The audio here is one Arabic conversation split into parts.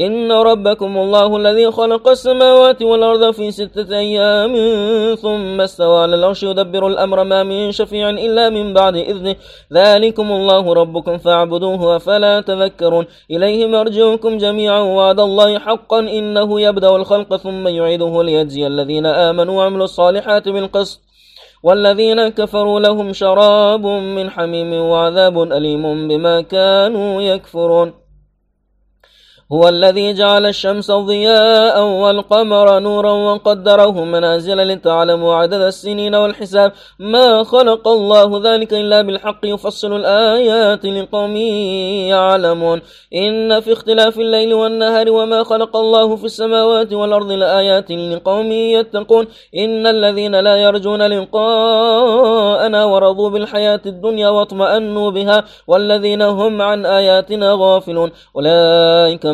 إن ربكم الله الذي خلق السماوات والأرض في ستة أيام ثم استوى على العرش يدبر الأمر ما من شفيع إلا من بعد إذنه ذلكم الله ربكم فاعبدوه أفلا تذكرون إليه مرجعكم جميعا وعد الله حقا إنه يبدأ الخلق ثم يعيده ليجزي الذين آمنوا وعملوا الصالحات بالقسط والذين كفروا لهم شراب من حميم وعذاب أليم بما كانوا يكفرون هو الذي جعل الشمس ضياء والقمر نورا وقدره منازل لتعلموا عدد السنين والحساب. ما خلق الله ذلك إلا بالحق يفصل الآيات لقوم يعلمون. إن في اختلاف الليل والنهار وما خلق الله في السماوات والأرض لآيات لقوم يتقون. إن الذين لا يرجون لقاءنا ورضوا بالحياة الدنيا واطمأنوا بها. والذين هم عن آياتنا غافلون. أولئك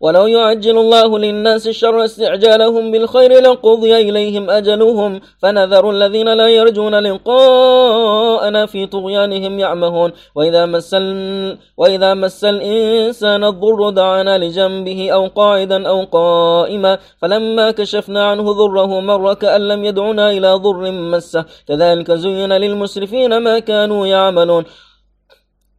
ولو يعجل الله للناس الشر استعجالهم بالخير لقضي إليهم أجلهم فنذر الذين لا يرجون لقاءنا في طغيانهم يعمهون وإذا مس, وإذا مس الإنسان الضر دعانا لجنبه أو قاعدا أو قائما فلما كشفنا عنه ضره مر كأن لم يدعنا إلى ضر مسه كذلك زين للمسرفين ما كانوا يعملون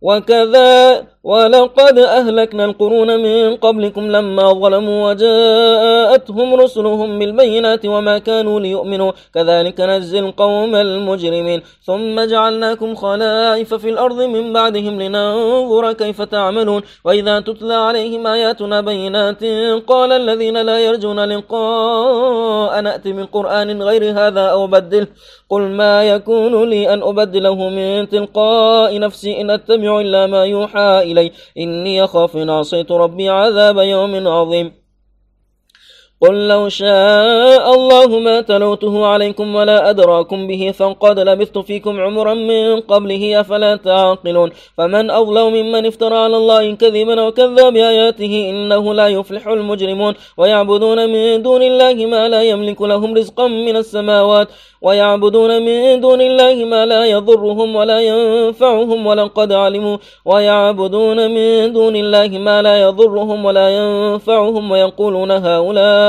وكذا ولقد أهلكنا القرون من قبلكم لما ظلموا وجاءتهم رسلهم بالبينات وما كانوا ليؤمنوا. كذلك نجزي القوم المجرمين. ثم جعلناكم خلائف في الأرض من بعدهم لننظر كيف تعملون. وإذا تتلى عليهم آياتنا بينات قال الذين لا يرجون لقاء نأتي من قرآن غير هذا أو بدله قل ما يكون لي أن أبدله من تلقاء نفسي إن أتبع إلا ما يوحى إلي إني أخاف إن عصيت ربي عذاب يوم عظيم. قل لو شاء الله ما تلوته عليكم ولا أدراكم به فقد لبثت فيكم عمرا من قبله أفلا تعقلون؟ فمن أظلم ممن افترى على الله كذبا وكذب بآياته إنه لا يفلح المجرمون. ويعبدون من دون الله ما لا يملك لهم رزقا من السماوات. ويعبدون من دون الله ما لا يضرهم ولا ينفعهم ولقد علموا. ويعبدون من دون الله ما لا يضرهم ولا ينفعهم. ويقولون هؤلاء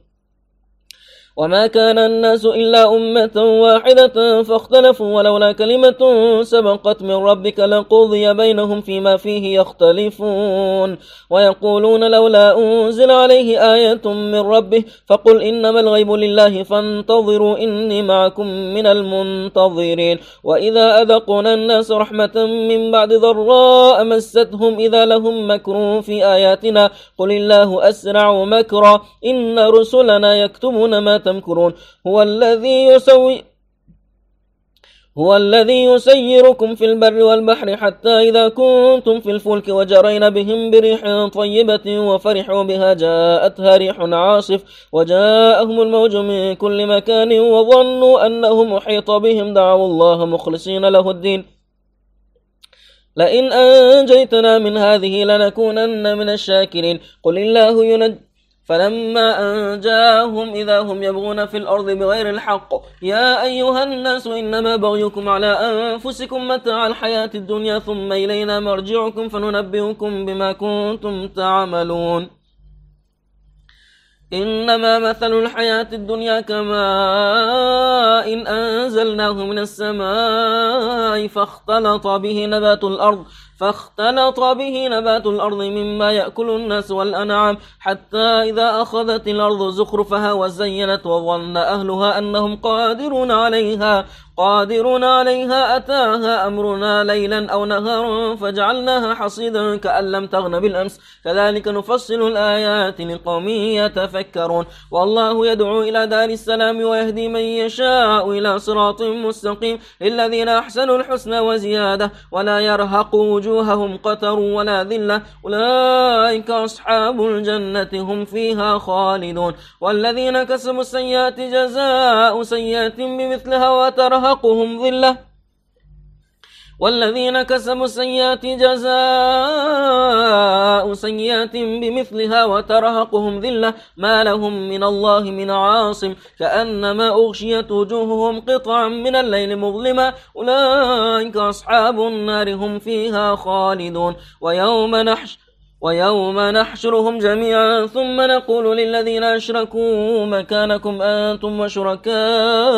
وما كان الناس إلا أمة واحدة فاختلفوا ولولا كلمة سبقت من ربك لقضي بينهم فيما فيه يختلفون ويقولون لولا أنزل عليه آية من ربه فقل إنما الغيب لله فانتظروا إني معكم من المنتظرين وإذا أذقنا الناس رحمة من بعد ضراء مستهم إذا لهم مكر في آياتنا قل الله أسرع مكرا إن رسلنا يكتبون ما تمكرون. هو الذي يسوي هو الذي يسيركم في البر والبحر حتى إذا كنتم في الفلك وجرين بهم بريح طيبة وفرحوا بها. جاءتها ريح عاصف وجاءهم الموج من كل مكان وظنوا أنه محيط بهم. دعوا الله مخلصين له الدين. لئن أنجيتنا من هذه لنكونن من الشاكرين. قل الله ينجي فلما أنجاهم إذا هم يبغون في الأرض بغير الحق يا أيها الناس إنما بغيكم على أنفسكم متاع الحياة الدنيا ثم إلينا مرجعكم فننبئكم بما كنتم تعملون. إنما مثل الحياة الدنيا كماء إن أنزلناه من السماء فاختلط به نبات الأرض فاختلط به نبات الأرض مما يأكل الناس والأنعام حتى إذا أخذت الأرض زخرفها وزينت وظن أهلها أنهم قادرون عليها قادرون عليها أتاها أمرنا ليلا أو نهارا فجعلناها حصيدا كأن لم تغن بالأمس. كذلك نفصل الآيات لقوم يتفكرون. والله يدعو إلى دار السلام ويهدي من يشاء إلى صراط مستقيم. للذين أحسنوا الحسنى وزيادة ولا يرهق وجوههم قتر ولا ذلة. أولئك أصحاب الجنة هم فيها خالدون. والذين كسبوا السيئات جزاء سيئات بمثلها وترهق ترهقهم ذلة. والذين كسبوا السيئات جزاء سيئات بمثلها وترهقهم ذلة ما لهم من الله من عاصم كأنما أغشيت وجوههم قطعا من الليل مظلما أولئك أصحاب النار هم فيها خالدون ويوم نحش ويوم نحشرهم جميعا ثم نقول للذين أشركوا مكانكم أنتم وشركاؤكم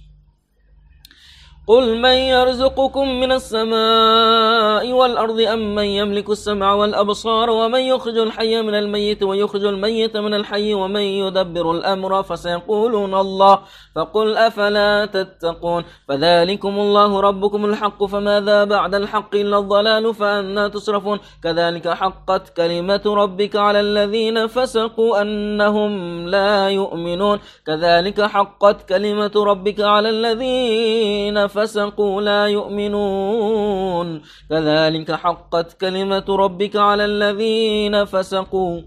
قل من يرزقكم من السماء والأرض أم من يملك السمع والأبصار ومن يخرج الحي من الميت ويخرج الميت من الحي ومن يدبر الأمر فسيقولون الله فقل أفلا تتقون فذلكم الله ربكم الحق فماذا بعد الحق إلا الضلال فأنا تصرفون كذلك حقت كلمة ربك على الذين فسقوا أنهم لا يؤمنون كذلك حقت كلمة ربك على الذين فسقوا لا يؤمنون. كذلك حقت كلمة ربك على الذين فسقوا.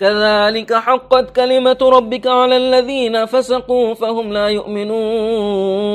كذلك حقت كلمة ربك على الذين فسقوا فهم لا يؤمنون.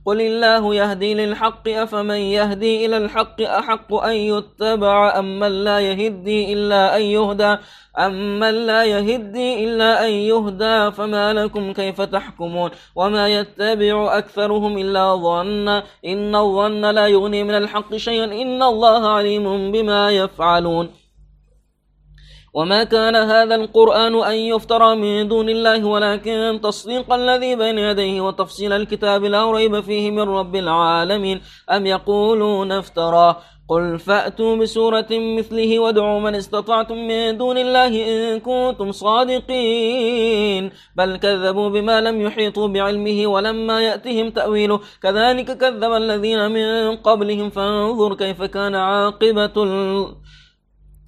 قل الله يهدي للحق أفمن يهدي إلى الحق أحق أن يتبع أم من لا يهدي إلا أن يهدى أمن لا يهدي إلا أن يهدى فما لكم كيف تحكمون وما يتبع أكثرهم إلا ظن إن الظن لا يغني من الحق شيئا إن الله عليم بما يفعلون وما كان هذا القرآن أن يفترى من دون الله ولكن تصديق الذي بين يديه وتفصيل الكتاب لا ريب فيه من رب العالمين أم يقولون افترى قل فأتوا بسورة مثله وادعوا من استطعتم من دون الله إن كنتم صادقين بل كذبوا بما لم يحيطوا بعلمه ولما يأتهم تأويله كذلك كذب الذين من قبلهم فانظر كيف كان عاقبة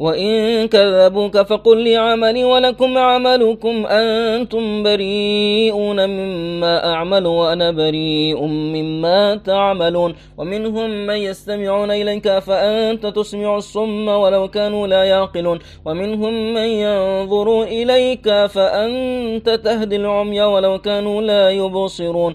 وإن كذبوك فقل لي عملي ولكم عملكم أنتم بريئون مما أعمل وأنا بريء مما تعملون ومنهم من يستمعون إليك فأنت تسمع الصم ولو كانوا لا يعقلون ومنهم من ينظر إليك فأنت تهدي العمي ولو كانوا لا يبصرون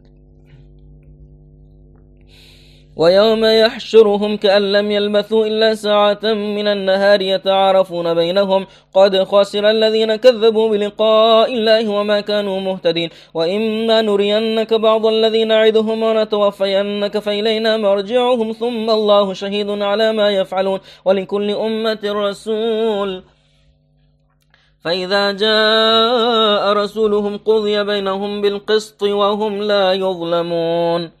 ويوم يحشرهم كأن لم يلبثوا إلا ساعة من النهار يتعارفون بينهم قد خسر الذين كذبوا بلقاء الله وما كانوا مهتدين وإما نرينك بعض الذين نعدهم ونتوفينك فإلينا مرجعهم ثم الله شهيد على ما يفعلون ولكل أمة رسول فإذا جاء رسولهم قضي بينهم بالقسط وهم لا يظلمون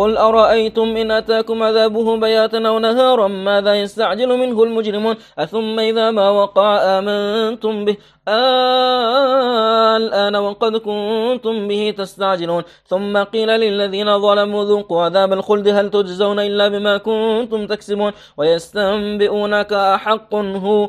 قل أرأيتم إن أتاكم عذابه بياتا أو نهارا ماذا يستعجل منه المجرمون؟ أثم إذا ما وقع آمنتم به. الآن وقد كنتم به تستعجلون. ثم قيل للذين ظلموا ذوقوا عذاب الخلد. هل تجزون إلا بما كنتم تكسبون؟ ويستنبئونك أحق هو.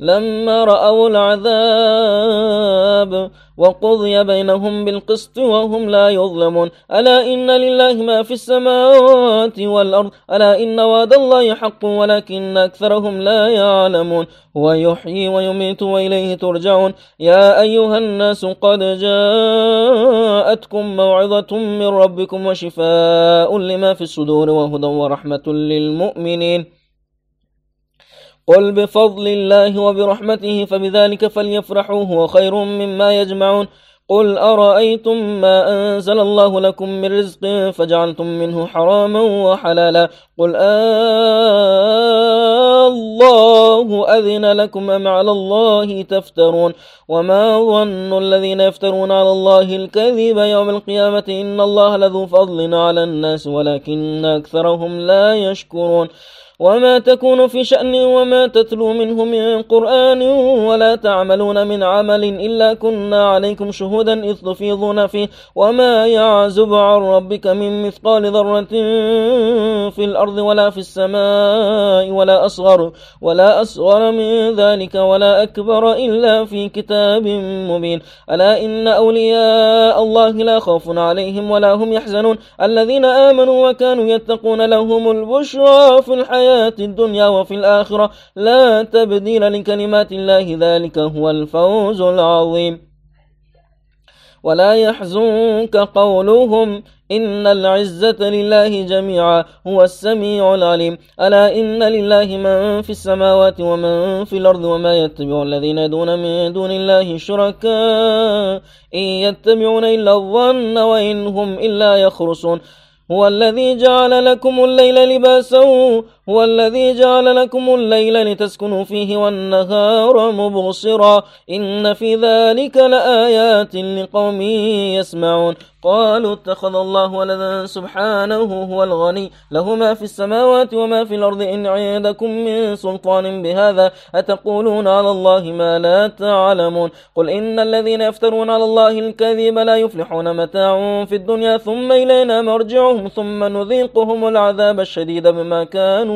لما رأوا العذاب وقضي بينهم بالقسط وهم لا يظلمون. ألا إن لله ما في السماوات والأرض؟ ألا إن وعد الله حق ولكن أكثرهم لا يعلمون. هو يحيي ويميت وإليه ترجعون. يا أيها الناس قد جاءتكم موعظة من ربكم وشفاء لما في الصدور وهدى ورحمة للمؤمنين. قل بفضل الله وبرحمته فبذلك فليفرحوا هو خير مما يجمعون قل أرأيتم ما أنزل الله لكم من رزق فجعلتم منه حراما وحلالا قل الله أذن لكم أم على الله تفترون وما ظن الذين يفترون على الله الكذب يوم القيامة إن الله لذو فضل على الناس ولكن أكثرهم لا يشكرون وما تكون في شأن وما تتلو منه من قرآن ولا تعملون من عمل إلا كنا عليكم شهودا إذ تفيضون فيه. وما يعزب عن ربك من مثقال ذرة في الأرض ولا في السماء ولا أصغر ولا أصغر من ذلك ولا أكبر إلا في كتاب مبين. ألا إن أولياء الله لا خوف عليهم ولا هم يحزنون. الذين آمنوا وكانوا يتقون لهم البشرى في الحياة الحياة الدنيا وفي الآخرة. لا تبديل لكلمات الله ذلك هو الفوز العظيم. ولا يحزنك قولهم إن العزة لله جميعا هو السميع العليم. ألا إن لله من في السماوات ومن في الأرض وما يتبع الذين يدون من دون الله شركاء إن يتبعون إلا الظن وإن هم إلا يخرصون. هو الذي جعل لكم الليل لباسا هو الذي جعل لكم الليل لتسكنوا فيه والنهار مبصرا. إن في ذلك لآيات لقوم يسمعون. قالوا اتخذ الله ولدا سبحانه هو الغني. له ما في السماوات وما في الأرض. إن عندكم من سلطان بهذا أتقولون على الله ما لا تعلمون. قل إن الذين يفترون على الله الكذب لا يفلحون متاع في الدنيا ثم إلينا مرجعهم ثم نذيقهم العذاب الشديد بما كانوا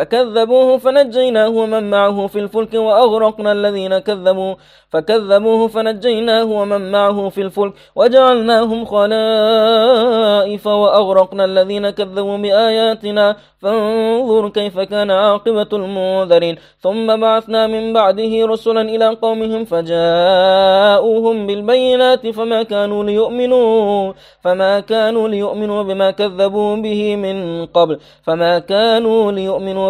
فكذبوه فنجيناه ومن معه في الفلك وأغرقنا الذين كذبوا. فكذبوه فنجيناه ومن معه في الفلك وجعلناهم خلائف وأغرقنا الذين كذبوا بآياتنا. فانظر كيف كان عاقبة المنذرين. ثم بعثنا من بعده رسلا إلى قومهم فجاءوهم بالبينات فما كانوا ليؤمنوا. فما كانوا ليؤمنوا بما كذبوا به من قبل. فما كانوا ليؤمنوا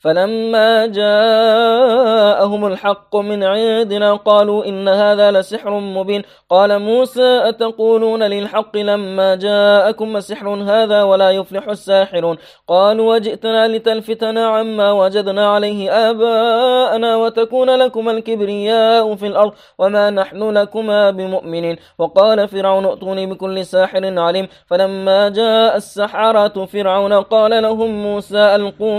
فلما جاءهم الحق من عندنا قالوا إن هذا لسحر مبين. قال موسى أتقولون للحق لما جاءكم سحر هذا ولا يفلح الساحرون؟ قالوا وجئتنا لتلفتنا عما وجدنا عليه آباءنا وتكون لكم الكبرياء في الأرض وما نحن لكما بمؤمنين. وقال فرعون ائتوني بكل ساحر عليم. فلما جاء السحرة فرعون قال لهم موسى ألقوا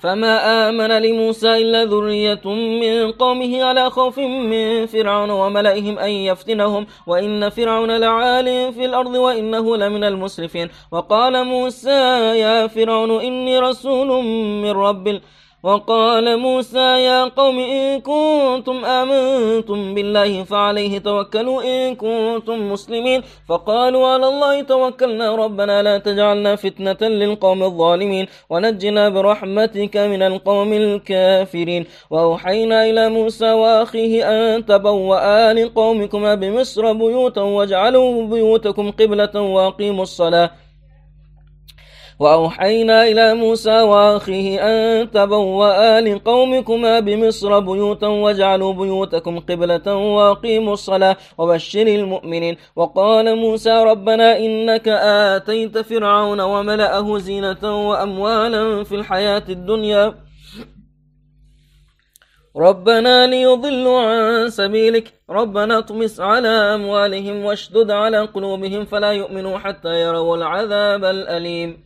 فما آمن لموسى إلا ذرية من قومه على خوف من فرعون وملئهم أن يفتنهم وإن فرعون لعال في الأرض وإنه لمن المسرفين. وقال موسى يا فرعون إني رسول من رب العالمين وقال موسى يا قوم إن كنتم آمنتم بالله فعليه توكلوا إن كنتم مسلمين فقالوا على الله توكلنا ربنا لا تجعلنا فتنة للقوم الظالمين ونجنا برحمتك من القوم الكافرين وأوحينا إلى موسى وأخيه أن تبوأ لقومكما بمصر بيوتا واجعلوا بيوتكم قبلة وأقيموا الصلاة وأوحينا إلى موسى وأخيه أن تبوأ لقومكما بمصر بيوتا واجعلوا بيوتكم قبلة وأقيموا الصلاة وبشر المؤمنين. وقال موسى ربنا إنك آتيت فرعون وملأه زينة وأموالا في الحياة الدنيا. ربنا ليضلوا عن سبيلك. ربنا اطمس على أموالهم واشدد على قلوبهم فلا يؤمنوا حتى يروا العذاب الأليم.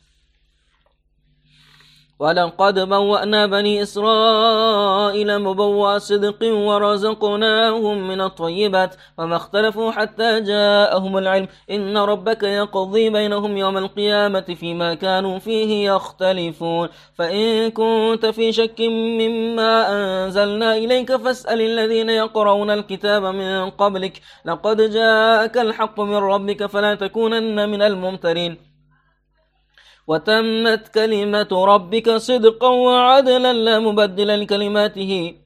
ولقد بوأنا بني إسرائيل مبوى صدق ورزقناهم من الطيبات وما اختلفوا حتى جاءهم العلم. إن ربك يقضي بينهم يوم القيامة فيما كانوا فيه يختلفون. فإن كنت في شك مما أنزلنا إليك فاسأل الذين يقرؤون الكتاب من قبلك. لقد جاءك الحق من ربك فلا تكونن من الممترين. وتمت كلمة ربك صدقا وعدلا لا مبدل لكلماته.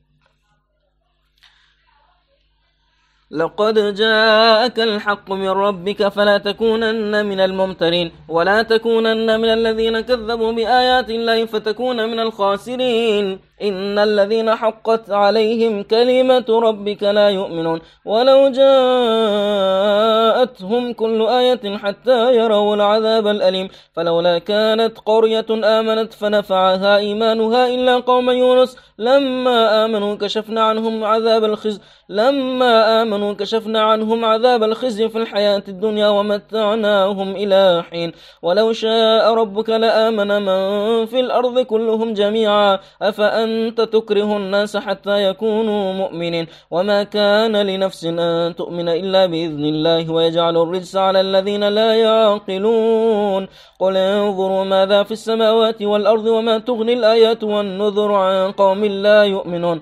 لقد جاءك الحق من ربك فلا تكونن من الممترين ولا تكونن من الذين كذبوا بآيات الله فتكون من الخاسرين. إن الذين حقت عليهم كلمة ربك لا يؤمنون. ولو جاءتهم كل آية حتى يروا العذاب الأليم. فلولا كانت قرية آمنت فنفعها إيمانها إلا قوم يونس. لما آمنوا كشفنا عنهم عذاب الخزي. لما آمنوا كشفنا عنهم عذاب الخزي في الحياة الدنيا ومتعناهم إلى حين. ولو شاء ربك لآمن من في الأرض كلهم جميعا. أفأنت تكره الناس حتى يكونوا مؤمنين؟ وما كان لنفس أن تؤمن إلا بإذن الله ويجعل يجعل الرجس على الذين لا يعقلون. قل انظروا ماذا في السماوات والأرض وما تغني الآيات والنذر عن قوم لا يؤمنون.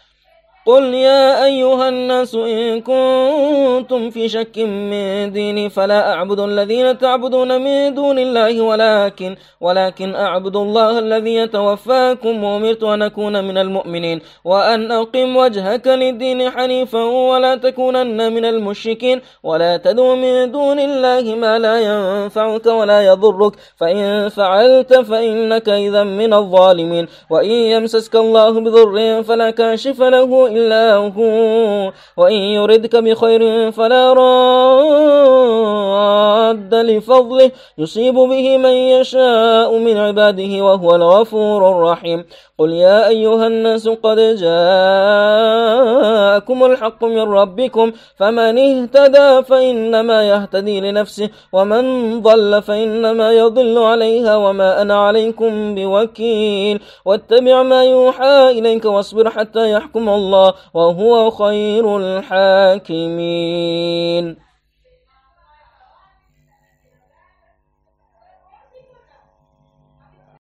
قل يا أيها الناس إن كنتم في شك من ديني فلا أعبد الذين تعبدون من دون الله ولكن ولكن أعبد الله الذي يتوفاكم وأمرت أن أكون من المؤمنين وأن أقم وجهك للدين حنيفا ولا تكونن من المشركين ولا تدعو من دون الله ما لا ينفعك ولا يضرك فإن فعلت فإنك إذا من الظالمين وإن يمسسك الله بضر فلا كاشف له إلا هو وإن يردك بخير فلا راد لفضله يصيب به من يشاء من عباده وهو الغفور الرحيم قل يا أيها الناس قد جاءكم الحق من ربكم فمن اهتدى فإنما يهتدي لنفسه ومن ضل فإنما يضل عليها وما أنا عليكم بوكيل واتبع ما يوحى إليك واصبر حتى يحكم الله وهو خير الحاكمين.